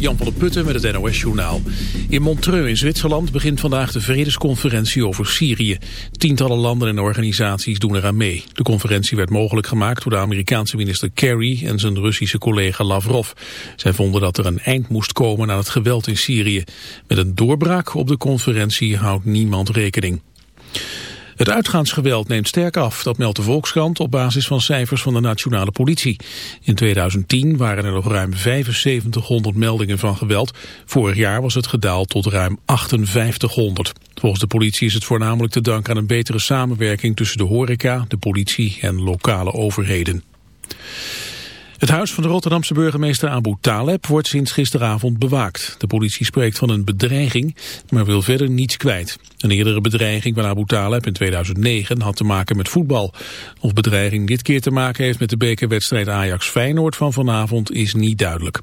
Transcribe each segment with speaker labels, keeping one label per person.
Speaker 1: Jan van der Putten met het NOS-journaal. In Montreux in Zwitserland begint vandaag de vredesconferentie over Syrië. Tientallen landen en organisaties doen eraan mee. De conferentie werd mogelijk gemaakt door de Amerikaanse minister Kerry en zijn Russische collega Lavrov. Zij vonden dat er een eind moest komen aan het geweld in Syrië. Met een doorbraak op de conferentie houdt niemand rekening. Het uitgaansgeweld neemt sterk af, dat meldt de Volkskrant op basis van cijfers van de nationale politie. In 2010 waren er nog ruim 7500 meldingen van geweld. Vorig jaar was het gedaald tot ruim 5800. Volgens de politie is het voornamelijk te danken aan een betere samenwerking tussen de horeca, de politie en lokale overheden. Het huis van de Rotterdamse burgemeester Abu Taleb wordt sinds gisteravond bewaakt. De politie spreekt van een bedreiging, maar wil verder niets kwijt. Een eerdere bedreiging van Abu Taleb in 2009 had te maken met voetbal. Of bedreiging dit keer te maken heeft met de bekerwedstrijd Ajax-Feyenoord van vanavond is niet duidelijk.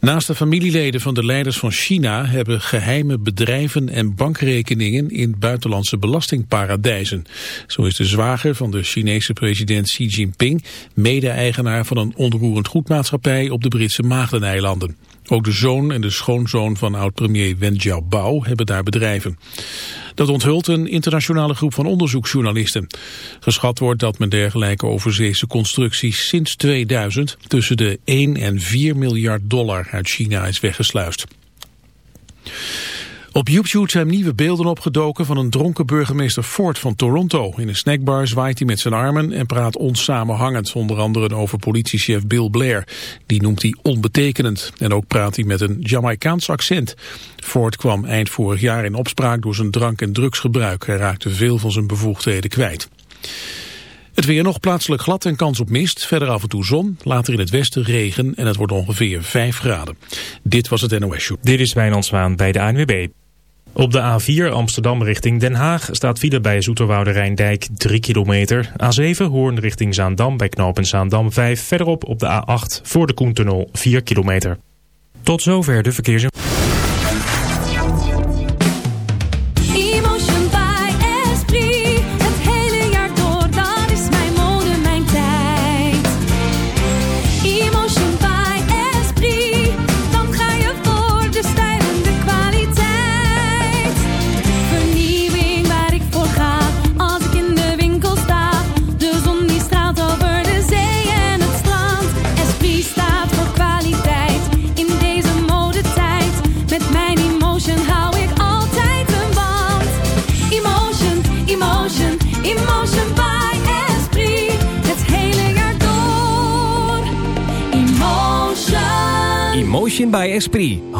Speaker 1: Naast de familieleden van de leiders van China hebben geheime bedrijven en bankrekeningen in buitenlandse belastingparadijzen. Zo is de zwager van de Chinese president Xi Jinping mede-eigenaar van een onroerend goedmaatschappij op de Britse Maagdeneilanden. Ook de zoon en de schoonzoon van oud-premier Wen Jiabao hebben daar bedrijven. Dat onthult een internationale groep van onderzoeksjournalisten. Geschat wordt dat met dergelijke overzeese constructies sinds 2000 tussen de 1 en 4 miljard dollar uit China is weggesluist. Op YouTube zijn nieuwe beelden opgedoken van een dronken burgemeester Ford van Toronto. In een snackbar zwaait hij met zijn armen en praat onsamenhangend, onder andere over politiechef Bill Blair. Die noemt hij onbetekenend. En ook praat hij met een Jamaicaans accent. Ford kwam eind vorig jaar in opspraak door zijn drank- en drugsgebruik. Hij raakte veel van zijn bevoegdheden kwijt. Het weer nog plaatselijk glad en kans op mist. Verder af en toe zon, later in het westen regen en het wordt ongeveer 5 graden. Dit was het NOS Show.
Speaker 2: Dit is Wijnand bij de ANWB. Op de A4 Amsterdam richting Den Haag staat file bij Zoeterwoude Rijndijk 3 kilometer. A7 Hoorn richting Zaandam bij knopen Zaandam 5. Verderop op de A8 voor de Koentunnel 4 kilometer. Tot zover de verkeers...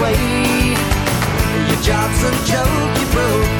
Speaker 3: Way. Your job's a joke, you broke.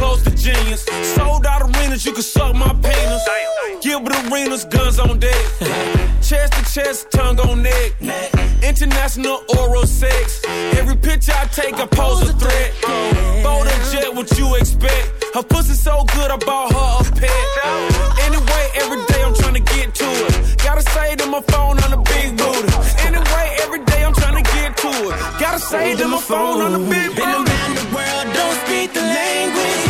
Speaker 4: Close to genius. Sold out arenas, you can suck my penis. Gilbert Arenas, guns on deck. chest to chest, tongue on neck. International oral sex. Every picture I take, I pose a threat. Bold and jet, what you expect? Her pussy so good, I bought her a pet. Anyway, every day I'm trying to get to it. Gotta say to my phone on the big booty. Anyway, every day I'm trying to get to it. Gotta say to my phone on the big
Speaker 5: Been around the world, don't speak the language.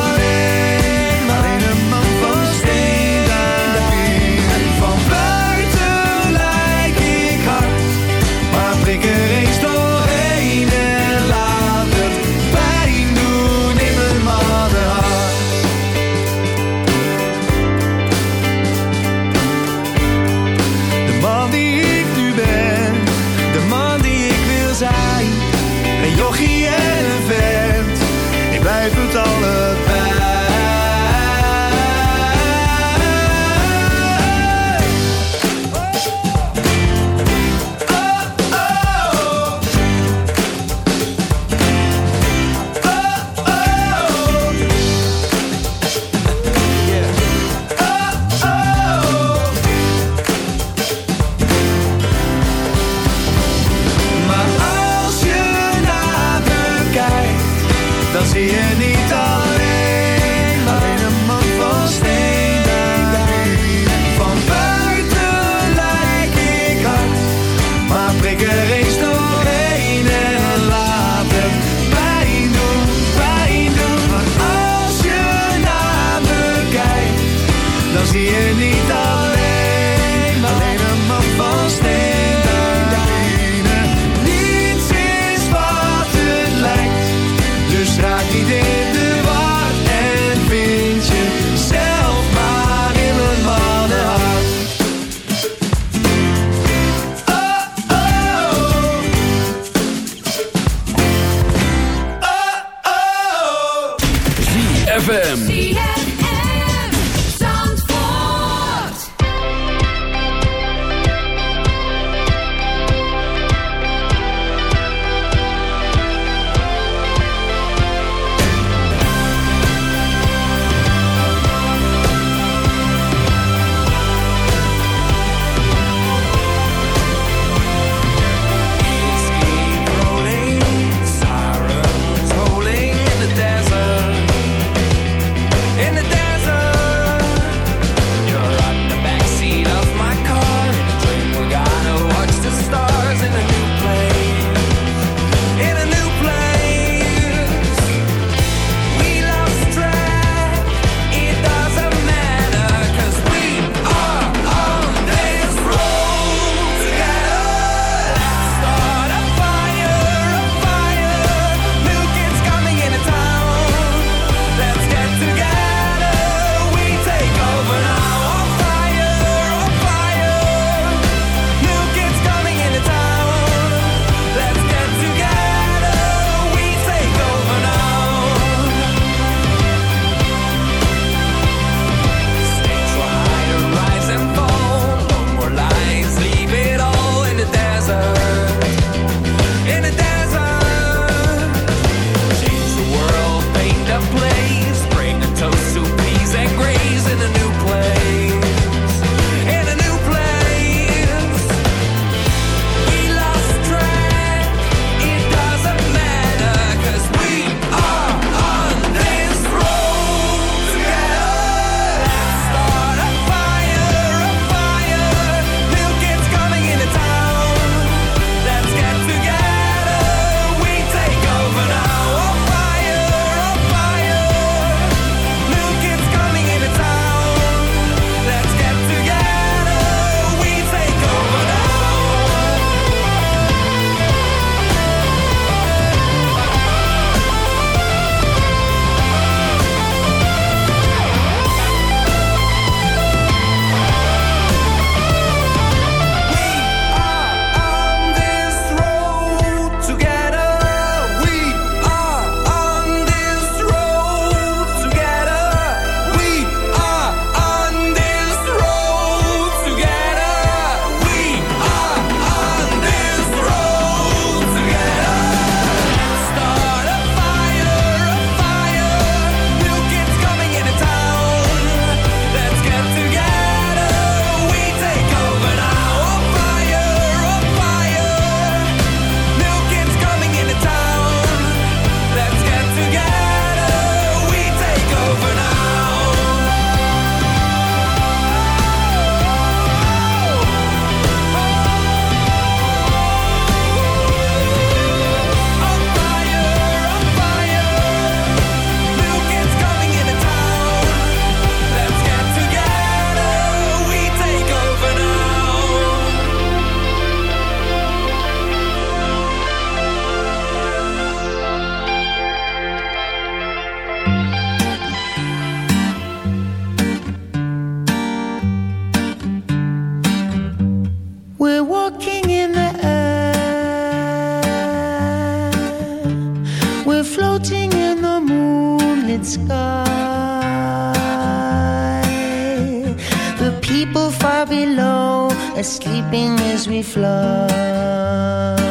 Speaker 6: As we fly.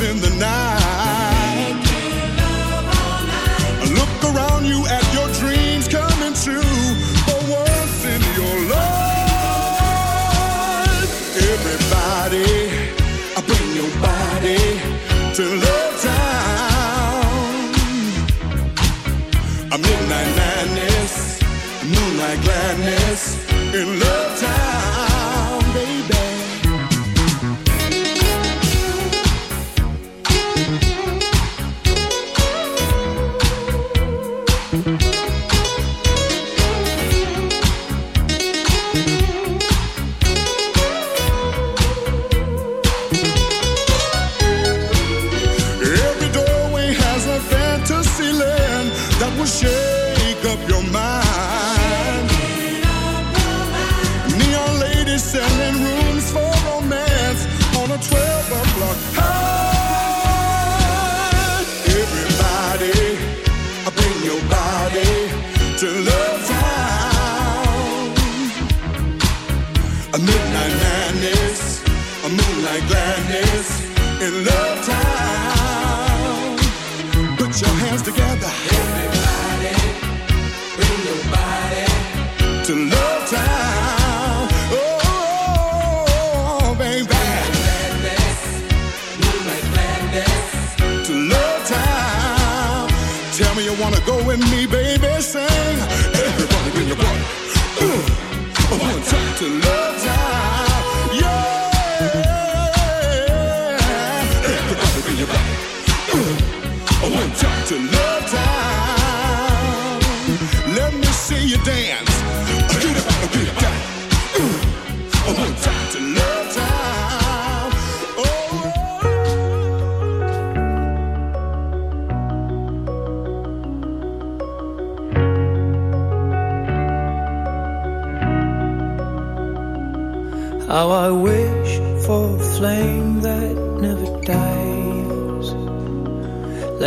Speaker 7: in the night.
Speaker 8: night. Look around you at your dreams coming true. For once in your life, everybody, bring your body to love town. Midnight madness, moonlight gladness in love time. me,
Speaker 9: baby, say.